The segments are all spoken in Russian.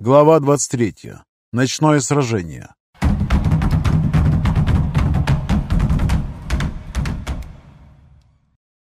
Глава 23. Ночное сражение.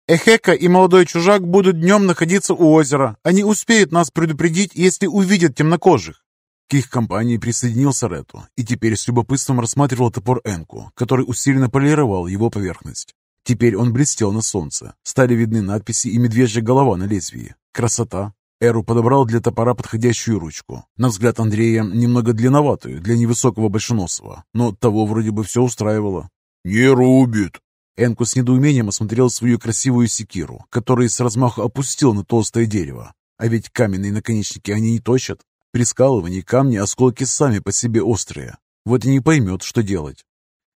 Эхека и молодой чужак будут днем находиться у озера. Они успеют нас предупредить, если увидят темнокожих. К их компании присоединился Рету и теперь с любопытством рассматривал топор Энку, который усиленно полировал его поверхность. Теперь он блестел на солнце. Стали видны надписи и медвежья голова на лезвии. Красота. Эру подобрал для топора подходящую ручку. На взгляд Андрея, немного длинноватую для невысокого большеносого, но того вроде бы все устраивало. «Не рубит!» Энку с недоумением осмотрел свою красивую секиру, которую с размаху опустил на толстое дерево. А ведь каменные наконечники они не точат. При скалывании камни осколки сами по себе острые. Вот и не поймет, что делать.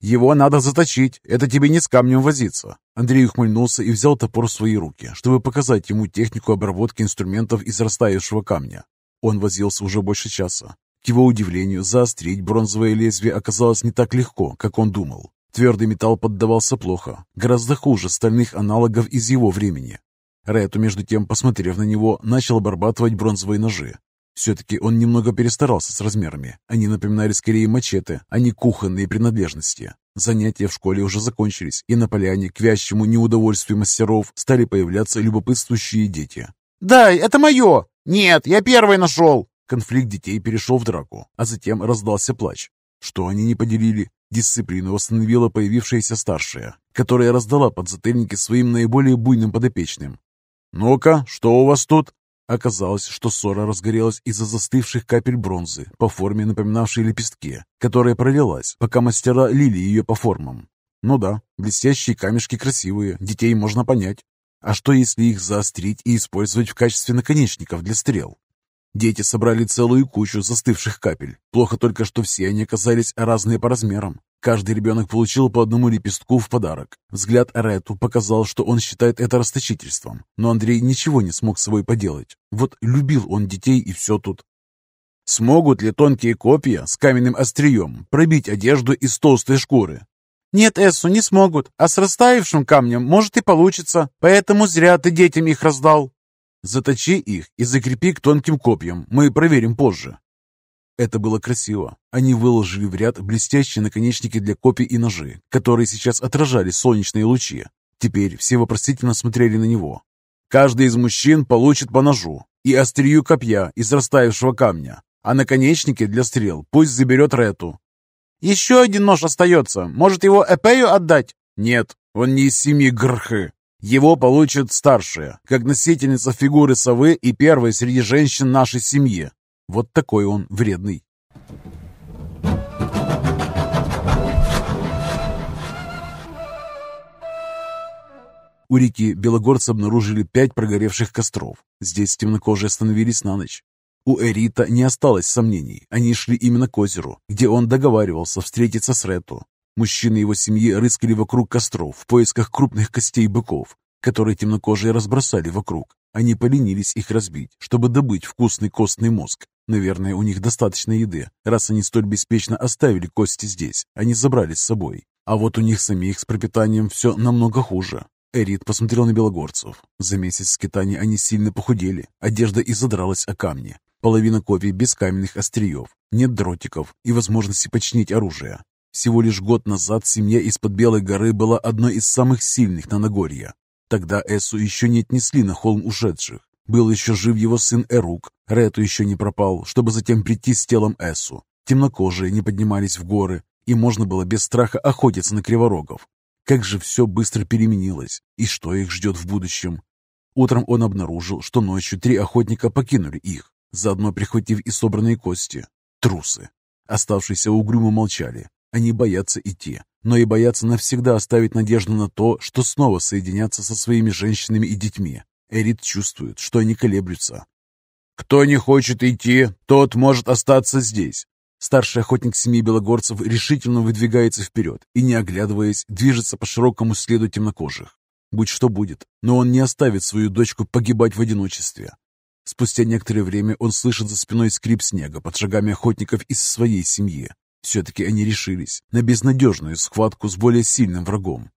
«Его надо заточить, это тебе не с камнем возиться». Андрей ухмыльнулся и взял топор в свои руки, чтобы показать ему технику обработки инструментов из растаявшего камня. Он возился уже больше часа. К его удивлению, заострить бронзовое лезвие оказалось не так легко, как он думал. Твердый металл поддавался плохо, гораздо хуже стальных аналогов из его времени. Рету, между тем, посмотрев на него, начал обрабатывать бронзовые ножи. Все-таки он немного перестарался с размерами. Они напоминали скорее мачете, а не кухонные принадлежности. Занятия в школе уже закончились, и на поляне, к вящему неудовольствию мастеров, стали появляться любопытствующие дети. «Дай, это мое!» «Нет, я первый нашел!» Конфликт детей перешел в драку, а затем раздался плач. Что они не поделили? Дисциплину восстановила появившаяся старшая, которая раздала подзатыльники своим наиболее буйным подопечным. «Ну-ка, что у вас тут?» Оказалось, что ссора разгорелась из-за застывших капель бронзы, по форме напоминавшей лепестки, которая пролилась, пока мастера лили ее по формам. Ну да, блестящие камешки красивые, детей можно понять. А что, если их заострить и использовать в качестве наконечников для стрел? Дети собрали целую кучу застывших капель. Плохо только, что все они оказались разные по размерам. Каждый ребенок получил по одному лепестку в подарок. Взгляд Рету показал, что он считает это расточительством. Но Андрей ничего не смог с собой поделать. Вот любил он детей и все тут. Смогут ли тонкие копья с каменным острием пробить одежду из толстой шкуры? Нет, Эссу, не смогут. А с растаявшим камнем может и получится. Поэтому зря ты детям их раздал. Заточи их и закрепи к тонким копьям. Мы проверим позже. Это было красиво. Они выложили в ряд блестящие наконечники для копий и ножи, которые сейчас отражали солнечные лучи. Теперь все вопросительно смотрели на него. Каждый из мужчин получит по ножу и острию копья из растаявшего камня, а наконечники для стрел пусть заберет Рету. «Еще один нож остается. Может, его Эпею отдать?» «Нет, он не из семьи Грхы. Его получит старшая, как носительница фигуры совы и первая среди женщин нашей семьи. Вот такой он вредный. У реки белогорцы обнаружили пять прогоревших костров. Здесь темнокожие остановились на ночь. У Эрита не осталось сомнений. Они шли именно к озеру, где он договаривался встретиться с Рету. Мужчины его семьи рыскали вокруг костров в поисках крупных костей быков, которые темнокожие разбросали вокруг. Они поленились их разбить, чтобы добыть вкусный костный мозг. Наверное, у них достаточно еды, раз они столь беспечно оставили кости здесь, они забрали с собой. А вот у них самих с пропитанием все намного хуже. Эрит посмотрел на белогорцев. За месяц скитаний они сильно похудели, одежда изодралась о камни. Половина копий без каменных остриев, нет дротиков и возможности починить оружие. Всего лишь год назад семья из-под Белой горы была одной из самых сильных на Нагорье. Тогда Эсу еще не отнесли на холм ушедших. Был еще жив его сын Эрук. Рету еще не пропал, чтобы затем прийти с телом Эсу. Темнокожие не поднимались в горы, и можно было без страха охотиться на криворогов. Как же все быстро переменилось, и что их ждет в будущем? Утром он обнаружил, что ночью три охотника покинули их, заодно прихватив и собранные кости. Трусы. Оставшиеся угрюмо молчали. Они боятся идти, но и боятся навсегда оставить надежду на то, что снова соединятся со своими женщинами и детьми. Эрит чувствует, что они колеблются. «Кто не хочет идти, тот может остаться здесь». Старший охотник семьи белогорцев решительно выдвигается вперед и, не оглядываясь, движется по широкому следу темнокожих. Будь что будет, но он не оставит свою дочку погибать в одиночестве. Спустя некоторое время он слышит за спиной скрип снега под шагами охотников из своей семьи. Все-таки они решились на безнадежную схватку с более сильным врагом.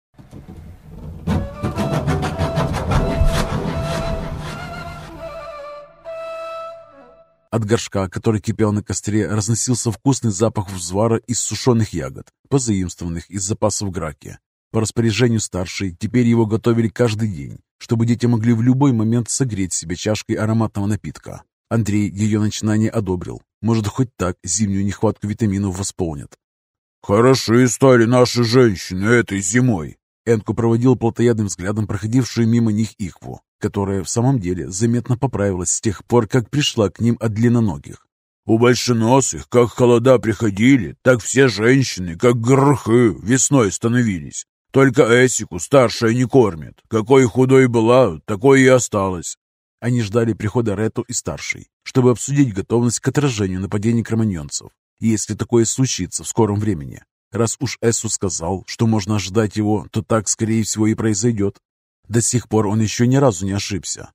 От горшка, который кипел на костре, разносился вкусный запах взвара из сушеных ягод, позаимствованных из запасов граки. По распоряжению старшей, теперь его готовили каждый день, чтобы дети могли в любой момент согреть себе чашкой ароматного напитка. Андрей ее начинание одобрил. Может, хоть так зимнюю нехватку витаминов восполнят. «Хороши стали наши женщины этой зимой!» Энку проводил плотоядным взглядом проходившую мимо них Ихву, которая в самом деле заметно поправилась с тех пор, как пришла к ним от длинноногих. «У большеносых, как холода приходили, так все женщины, как горхы, весной становились. Только Эсику старшая не кормит. Какой худой была, такой и осталась». Они ждали прихода Рету и старшей, чтобы обсудить готовность к отражению нападений кроманьонцев, если такое случится в скором времени. Раз уж Эсу сказал, что можно ожидать его, то так, скорее всего, и произойдет. До сих пор он еще ни разу не ошибся.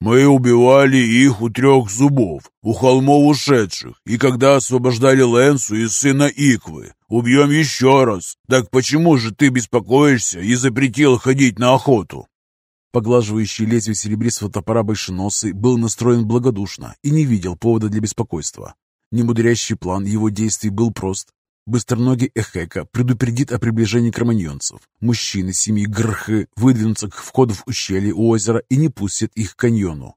Мы убивали их у трех зубов, у холмов ушедших, и когда освобождали Лэнсу и сына Иквы. Убьем еще раз. Так почему же ты беспокоишься и запретил ходить на охоту?» Поглаживающий лезвие серебристого топора большеносый был настроен благодушно и не видел повода для беспокойства. Немудрящий план его действий был прост. Быстроногий Эхека предупредит о приближении кроманьонцев. Мужчины семьи Грхы выдвинутся к входу в ущелье у озера и не пустят их к каньону.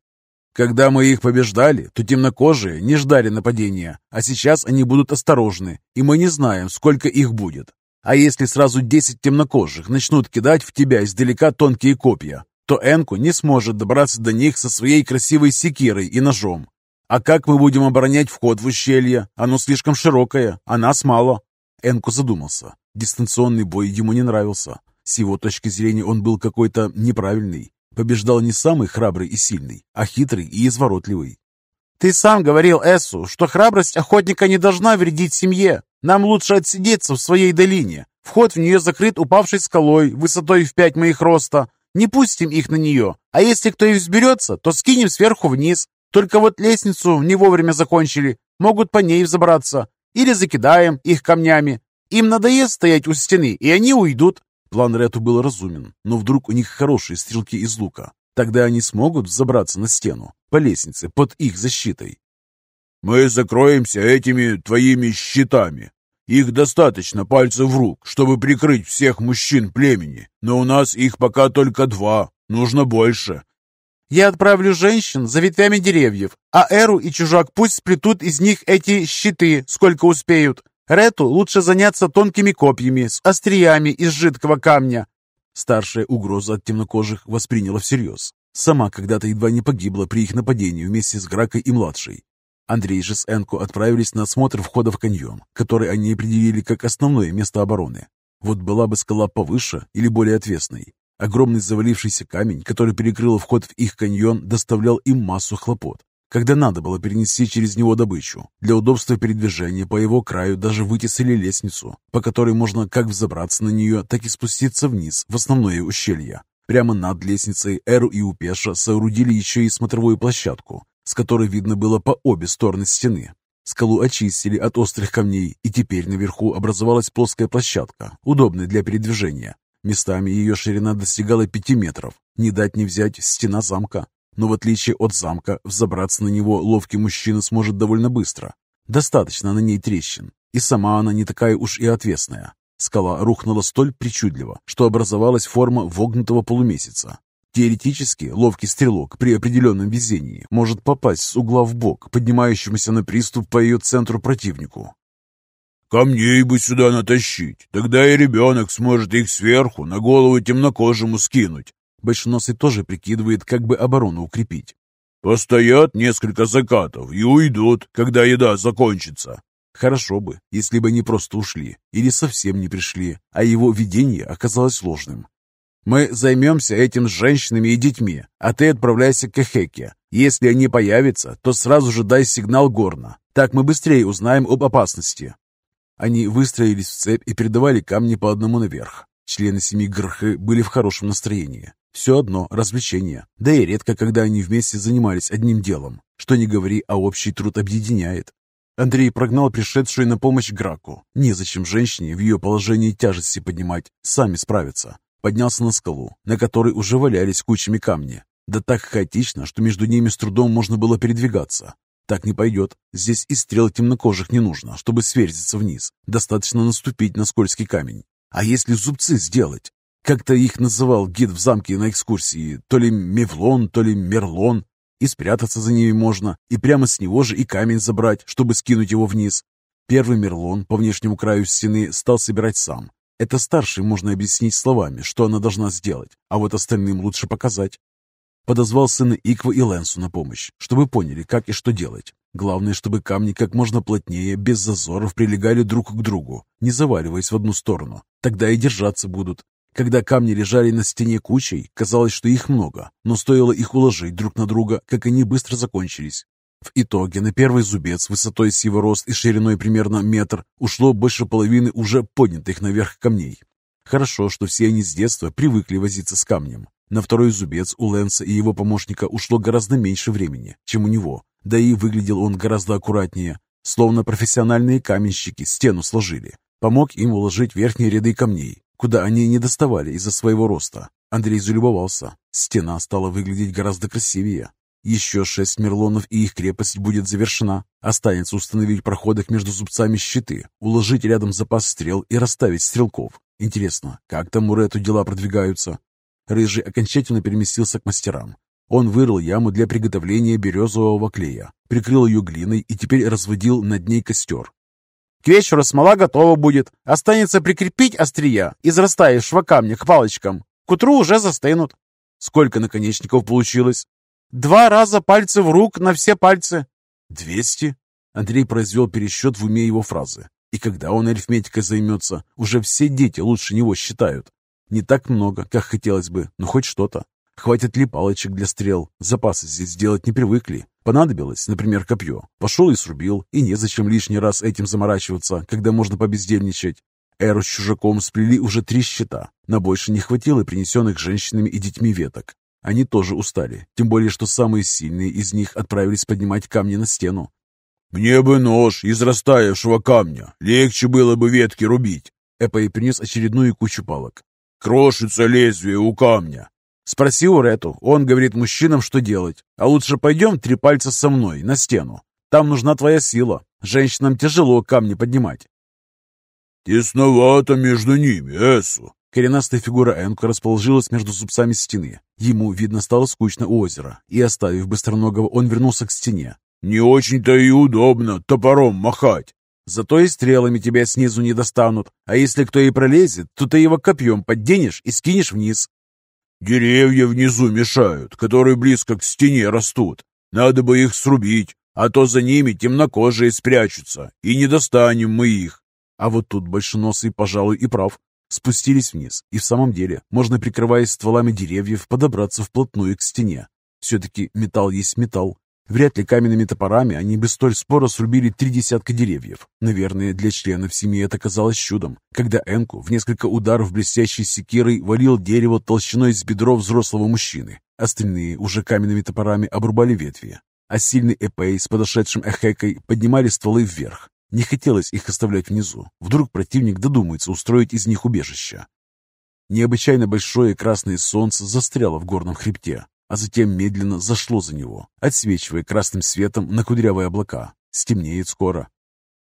Когда мы их побеждали, то темнокожие не ждали нападения, а сейчас они будут осторожны, и мы не знаем, сколько их будет. А если сразу десять темнокожих начнут кидать в тебя издалека тонкие копья, то Энку не сможет добраться до них со своей красивой секирой и ножом. «А как мы будем оборонять вход в ущелье? Оно слишком широкое, а нас мало». Энку задумался. Дистанционный бой ему не нравился. С его точки зрения он был какой-то неправильный. Побеждал не самый храбрый и сильный, а хитрый и изворотливый. «Ты сам говорил Эссу, что храбрость охотника не должна вредить семье. Нам лучше отсидеться в своей долине. Вход в нее закрыт упавшей скалой, высотой в пять моих роста. Не пустим их на нее, а если кто и взберется, то скинем сверху вниз. Только вот лестницу не вовремя закончили, могут по ней взобраться. Или закидаем их камнями. Им надоест стоять у стены, и они уйдут. План Рету был разумен, но вдруг у них хорошие стрелки из лука. Тогда они смогут взобраться на стену, по лестнице, под их защитой. «Мы закроемся этими твоими щитами. Их достаточно пальцев рук, чтобы прикрыть всех мужчин племени, но у нас их пока только два, нужно больше. Я отправлю женщин за ветвями деревьев, а Эру и чужак пусть сплетут из них эти щиты, сколько успеют. Рету лучше заняться тонкими копьями с остриями из жидкого камня. Старшая угроза от темнокожих восприняла всерьез. Сама когда-то едва не погибла при их нападении вместе с Гракой и младшей. Андрей же с Энко отправились на осмотр входа в каньон, который они определили как основное место обороны. Вот была бы скала повыше или более отвесной, Огромный завалившийся камень, который перекрыл вход в их каньон, доставлял им массу хлопот. Когда надо было перенести через него добычу, для удобства передвижения по его краю даже вытесали лестницу, по которой можно как взобраться на нее, так и спуститься вниз, в основное ущелье. Прямо над лестницей Эру и Упеша соорудили еще и смотровую площадку, с которой видно было по обе стороны стены. Скалу очистили от острых камней, и теперь наверху образовалась плоская площадка, удобная для передвижения. Местами ее ширина достигала пяти метров. Не дать не взять стена замка. Но в отличие от замка, взобраться на него ловкий мужчина сможет довольно быстро. Достаточно на ней трещин. И сама она не такая уж и отвесная. Скала рухнула столь причудливо, что образовалась форма вогнутого полумесяца. Теоретически, ловкий стрелок при определенном везении может попасть с угла в бок, поднимающемуся на приступ по ее центру противнику. Камней бы сюда натащить, тогда и ребенок сможет их сверху на голову темнокожему скинуть. Большеносый тоже прикидывает, как бы оборону укрепить. Постоят несколько закатов и уйдут, когда еда закончится. Хорошо бы, если бы они просто ушли или совсем не пришли, а его видение оказалось ложным. Мы займемся этим с женщинами и детьми, а ты отправляйся к Эхеке. Если они появятся, то сразу же дай сигнал горно. Так мы быстрее узнаем об опасности. Они выстроились в цепь и передавали камни по одному наверх. Члены семьи Грхы были в хорошем настроении. Все одно развлечение. Да и редко, когда они вместе занимались одним делом. Что не говори, а общий труд объединяет. Андрей прогнал пришедшую на помощь Граку. Незачем женщине в ее положении тяжести поднимать. Сами справятся. Поднялся на скалу, на которой уже валялись кучами камни. Да так хаотично, что между ними с трудом можно было передвигаться. Так не пойдет. Здесь и стрел темнокожих не нужно, чтобы сверзиться вниз. Достаточно наступить на скользкий камень. А если зубцы сделать? Как-то их называл гид в замке на экскурсии. То ли Мевлон, то ли Мерлон. И спрятаться за ними можно, и прямо с него же и камень забрать, чтобы скинуть его вниз. Первый Мерлон по внешнему краю стены стал собирать сам. Это старший можно объяснить словами, что она должна сделать, а вот остальным лучше показать. Подозвал сына Иква и Лэнсу на помощь, чтобы поняли, как и что делать. Главное, чтобы камни как можно плотнее, без зазоров прилегали друг к другу, не заваливаясь в одну сторону. Тогда и держаться будут. Когда камни лежали на стене кучей, казалось, что их много, но стоило их уложить друг на друга, как они быстро закончились. В итоге на первый зубец высотой с его рост и шириной примерно метр ушло больше половины уже поднятых наверх камней. Хорошо, что все они с детства привыкли возиться с камнем. На второй зубец у Лэнса и его помощника ушло гораздо меньше времени, чем у него, да и выглядел он гораздо аккуратнее, словно профессиональные каменщики стену сложили. Помог им уложить верхние ряды камней, куда они не доставали из-за своего роста. Андрей залюбовался. Стена стала выглядеть гораздо красивее. Еще шесть мерлонов и их крепость будет завершена. Останется установить в проходах между зубцами щиты, уложить рядом запас стрел и расставить стрелков. Интересно, как там Мурету дела продвигаются? Рыжий окончательно переместился к мастерам. Он вырыл яму для приготовления березового клея, прикрыл ее глиной и теперь разводил над ней костер. «К вечеру смола готова будет. Останется прикрепить острия из растаявшего камня к палочкам. К утру уже застынут». «Сколько наконечников получилось?» «Два раза пальцы в рук на все пальцы». «Двести?» Андрей произвел пересчет в уме его фразы. И когда он арифметикой займется, уже все дети лучше него считают. Не так много, как хотелось бы, но хоть что-то. Хватит ли палочек для стрел? Запасы здесь делать не привыкли. Понадобилось, например, копье. Пошел и срубил, и незачем лишний раз этим заморачиваться, когда можно побездельничать. Эру с чужаком сплели уже три щита. На больше не хватило принесенных женщинами и детьми веток. Они тоже устали, тем более, что самые сильные из них отправились поднимать камни на стену. «Мне бы нож из растаявшего камня. Легче было бы ветки рубить». Эпой принес очередную кучу палок. Крошится лезвие у камня. Спроси у Рету. Он говорит мужчинам, что делать. А лучше пойдем три пальца со мной на стену. Там нужна твоя сила. Женщинам тяжело камни поднимать. Тесновато между ними, Эсу. Коренастая фигура Энку расположилась между зубцами стены. Ему, видно, стало скучно у озера, и, оставив Быстроногого, он вернулся к стене. «Не очень-то и удобно топором махать. Зато и стрелами тебя снизу не достанут. А если кто и пролезет, то ты его копьем подденешь и скинешь вниз. Деревья внизу мешают, которые близко к стене растут. Надо бы их срубить, а то за ними темнокожие спрячутся, и не достанем мы их. А вот тут большеносый, пожалуй, и прав. Спустились вниз, и в самом деле можно, прикрываясь стволами деревьев, подобраться вплотную к стене. Все-таки металл есть металл, Вряд ли каменными топорами они бы столь споро срубили три десятка деревьев. Наверное, для членов семьи это казалось чудом, когда Энку в несколько ударов блестящей секирой валил дерево толщиной с бедро взрослого мужчины. Остальные уже каменными топорами обрубали ветви, а сильный Эпей с подошедшим Эхекой поднимали стволы вверх. Не хотелось их оставлять внизу. Вдруг противник додумается устроить из них убежище. Необычайно большое красное солнце застряло в горном хребте, а затем медленно зашло за него, отсвечивая красным светом на кудрявые облака. Стемнеет скоро.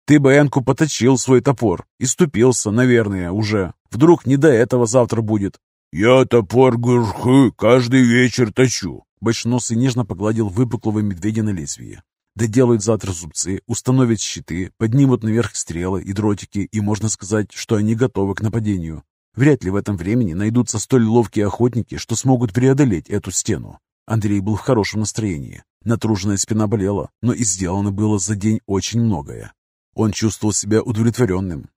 Ты бы Энку поточил свой топор и ступился, наверное, уже. Вдруг не до этого завтра будет. Я топор гурхы каждый вечер точу. Большеносый нежно погладил выпуклого медведя на лезвие. Доделают завтра зубцы, установят щиты, поднимут наверх стрелы и дротики, и можно сказать, что они готовы к нападению. Вряд ли в этом времени найдутся столь ловкие охотники, что смогут преодолеть эту стену. Андрей был в хорошем настроении. Натруженная спина болела, но и сделано было за день очень многое. Он чувствовал себя удовлетворенным.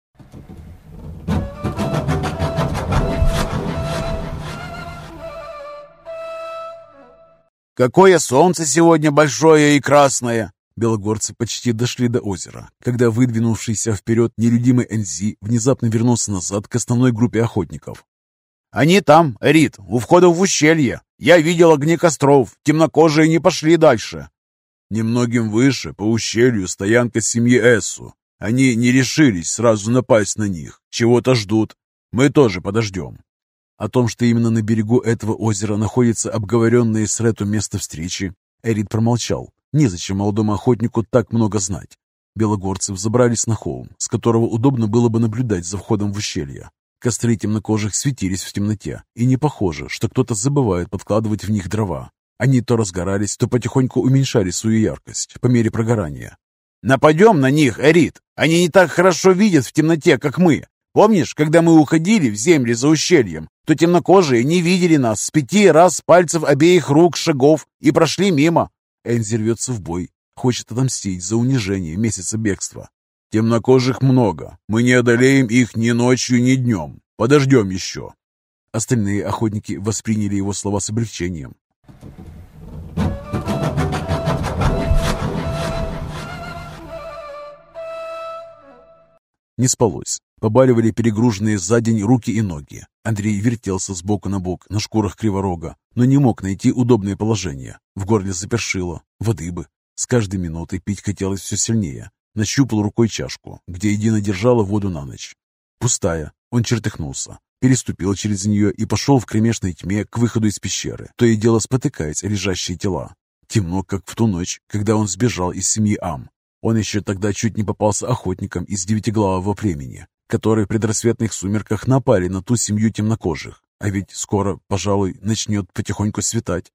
«Какое солнце сегодня большое и красное!» Белогорцы почти дошли до озера, когда выдвинувшийся вперед нелюдимый Энзи внезапно вернулся назад к основной группе охотников. «Они там, Рит, у входа в ущелье. Я видел огни костров. Темнокожие не пошли дальше». Немногим выше, по ущелью, стоянка семьи Эссу. Они не решились сразу напасть на них. Чего-то ждут. Мы тоже подождем. О том, что именно на берегу этого озера находится обговоренное с Рету место встречи, Эрит промолчал. Незачем молодому охотнику так много знать. Белогорцы взобрались на холм, с которого удобно было бы наблюдать за входом в ущелье. Костры темнокожих светились в темноте, и не похоже, что кто-то забывает подкладывать в них дрова. Они то разгорались, то потихоньку уменьшали свою яркость по мере прогорания. «Нападем на них, Эрит! Они не так хорошо видят в темноте, как мы. Помнишь, когда мы уходили в земли за ущельем, то темнокожие не видели нас с пяти раз пальцев обеих рук шагов и прошли мимо?» Энзи рвется в бой, хочет отомстить за унижение месяца бегства. Темнокожих много. Мы не одолеем их ни ночью, ни днем. Подождем еще. Остальные охотники восприняли его слова с облегчением. Не спалось. Побаливали перегруженные за день руки и ноги. Андрей вертелся с боку на бок на шкурах криворога, но не мог найти удобное положение. В горле запершило. Воды бы. С каждой минутой пить хотелось все сильнее. Нащупал рукой чашку, где Едина держала воду на ночь. Пустая. Он чертыхнулся, переступил через нее и пошел в кромешной тьме к выходу из пещеры, то и дело спотыкаясь о лежащие тела. Темно, как в ту ночь, когда он сбежал из семьи Ам. Он еще тогда чуть не попался охотником из девятиглавого племени, которые в предрассветных сумерках напали на ту семью темнокожих. А ведь скоро, пожалуй, начнет потихоньку светать.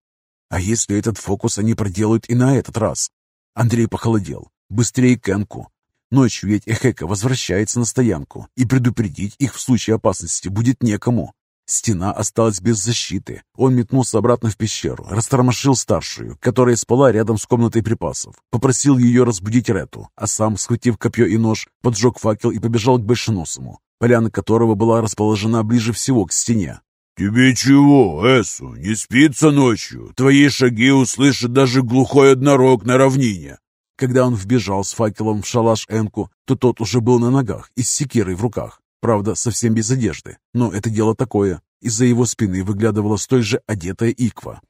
А если этот фокус они проделают и на этот раз? Андрей похолодел. Быстрее к Энку. Ночью ведь Эхека возвращается на стоянку, и предупредить их в случае опасности будет некому. Стена осталась без защиты. Он метнулся обратно в пещеру, растормошил старшую, которая спала рядом с комнатой припасов, попросил ее разбудить Рету, а сам, схватив копье и нож, поджег факел и побежал к Большеносому, поляна которого была расположена ближе всего к стене. «Тебе чего, Эсу, не спится ночью? Твои шаги услышит даже глухой однорог на равнине!» Когда он вбежал с факелом в шалаш Энку, то тот уже был на ногах и с секирой в руках. Правда, совсем без одежды. Но это дело такое. Из-за его спины выглядывала столь же одетая Иква.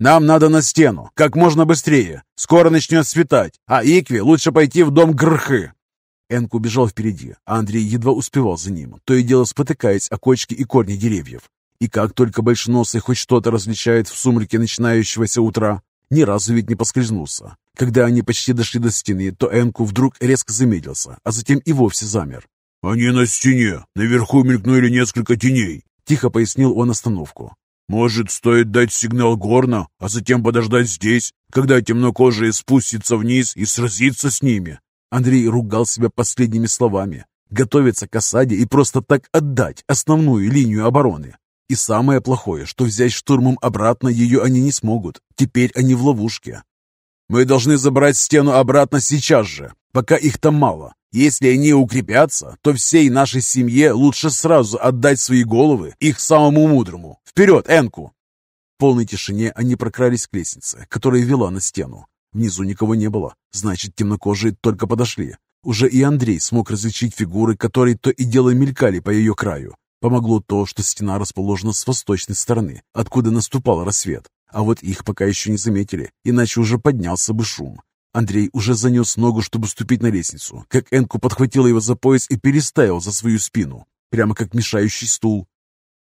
«Нам надо на стену, как можно быстрее. Скоро начнет светать, а Икве лучше пойти в дом Грхы». Энку бежал впереди, а Андрей едва успевал за ним, то и дело спотыкаясь о кочки и корни деревьев. И как только большеносый хоть что-то различает в сумраке начинающегося утра, ни разу ведь не поскользнулся. Когда они почти дошли до стены, то Энку вдруг резко замедлился, а затем и вовсе замер. «Они на стене. Наверху мелькнули несколько теней», — тихо пояснил он остановку. «Может, стоит дать сигнал горна, а затем подождать здесь, когда темнокожие спустятся вниз и сразиться с ними?» Андрей ругал себя последними словами. Готовиться к осаде и просто так отдать основную линию обороны. И самое плохое, что взять штурмом обратно ее они не смогут. Теперь они в ловушке. Мы должны забрать стену обратно сейчас же, пока их там мало. Если они укрепятся, то всей нашей семье лучше сразу отдать свои головы их самому мудрому. Вперед, Энку!» В полной тишине они прокрались к лестнице, которая вела на стену. Внизу никого не было, значит, темнокожие только подошли. Уже и Андрей смог различить фигуры, которые то и дело мелькали по ее краю. Помогло то, что стена расположена с восточной стороны, откуда наступал рассвет. А вот их пока еще не заметили, иначе уже поднялся бы шум. Андрей уже занес ногу, чтобы ступить на лестницу, как Энку подхватила его за пояс и переставил за свою спину, прямо как мешающий стул.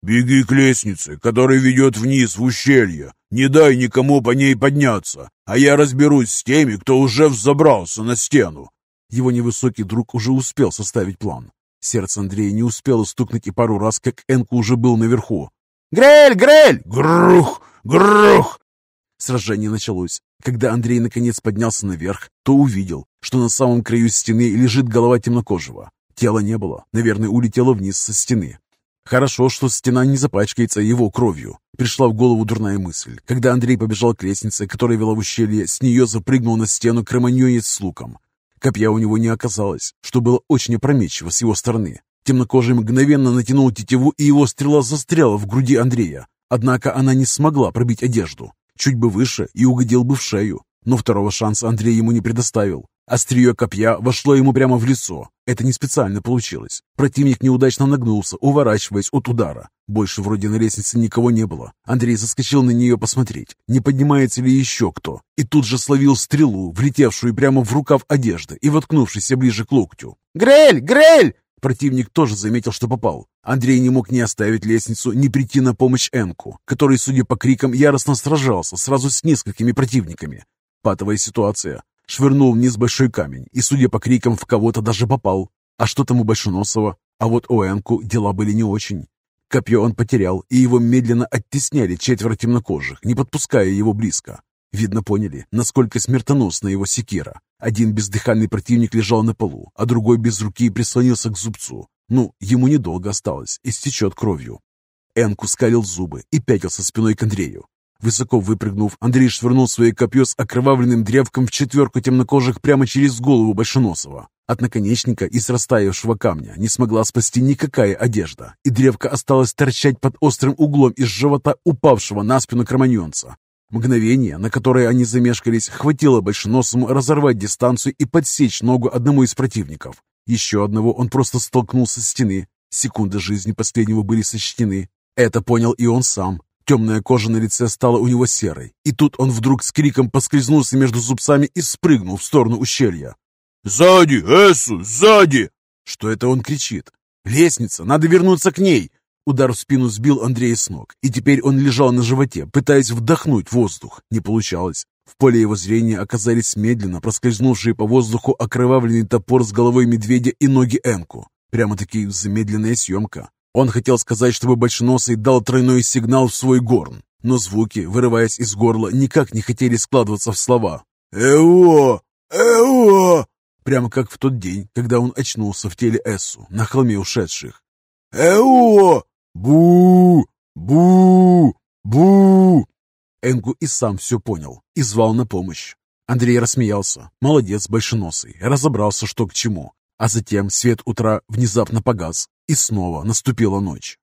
«Беги к лестнице, которая ведет вниз в ущелье. Не дай никому по ней подняться, а я разберусь с теми, кто уже взобрался на стену». Его невысокий друг уже успел составить план. Сердце Андрея не успело стукнуть и пару раз, как Энку уже был наверху. «Грель! Грель!» «Грух! Грух!» Сражение началось. Когда Андрей наконец поднялся наверх, то увидел, что на самом краю стены лежит голова темнокожего. Тела не было, наверное, улетело вниз со стены. Хорошо, что стена не запачкается его кровью. Пришла в голову дурная мысль. Когда Андрей побежал к лестнице, которая вела в ущелье, с нее запрыгнул на стену кроманьонец с луком. Копья у него не оказалось, что было очень опрометчиво с его стороны. Темнокожий мгновенно натянул тетиву, и его стрела застряла в груди Андрея. Однако она не смогла пробить одежду. Чуть бы выше и угодил бы в шею. Но второго шанса Андрей ему не предоставил. Острие копья вошло ему прямо в лицо. Это не специально получилось. Противник неудачно нагнулся, уворачиваясь от удара. Больше вроде на лестнице никого не было. Андрей заскочил на нее посмотреть, не поднимается ли еще кто. И тут же словил стрелу, влетевшую прямо в рукав одежды и воткнувшийся ближе к локтю. «Грель! Грель!» Противник тоже заметил, что попал. Андрей не мог ни оставить лестницу, ни прийти на помощь Энку, который, судя по крикам, яростно сражался сразу с несколькими противниками. Патовая ситуация. Швырнул вниз большой камень и, судя по крикам, в кого-то даже попал. А что там у Большеносова? А вот у Энку дела были не очень. Копье он потерял, и его медленно оттесняли четверо темнокожих, не подпуская его близко. Видно, поняли, насколько смертоносна его секира. Один бездыханный противник лежал на полу, а другой без руки прислонился к зубцу. Ну, ему недолго осталось, истечет кровью. Энку скалил зубы и пятился спиной к Андрею. Высоко выпрыгнув, Андрей швырнул свое копье с окровавленным древком в четверку темнокожих прямо через голову Большеносова. От наконечника и с растаявшего камня не смогла спасти никакая одежда, и древко осталось торчать под острым углом из живота упавшего на спину кроманьонца. Мгновение, на которое они замешкались, хватило Большеносому разорвать дистанцию и подсечь ногу одному из противников. Еще одного он просто столкнулся с стены. Секунды жизни последнего были сочтены. Это понял и он сам. Темная кожа на лице стала у него серой, и тут он вдруг с криком поскользнулся между зубцами и спрыгнул в сторону ущелья. «Сзади! Эсу! Сзади!» Что это он кричит? «Лестница! Надо вернуться к ней!» Удар в спину сбил Андрея с ног, и теперь он лежал на животе, пытаясь вдохнуть воздух. Не получалось. В поле его зрения оказались медленно проскользнувшие по воздуху окровавленный топор с головой медведя и ноги Энку. Прямо-таки замедленная съемка. Он хотел сказать, чтобы Большеносый дал тройной сигнал в свой горн, но звуки, вырываясь из горла, никак не хотели складываться в слова. «Эо! Эо!» Прямо как в тот день, когда он очнулся в теле Эссу, на холме ушедших. «Эо! Бу! Бу! Бу!» Энку и сам все понял и звал на помощь. Андрей рассмеялся. Молодец, большеносый, разобрался, что к чему. А затем свет утра внезапно погас, и снова наступила ночь.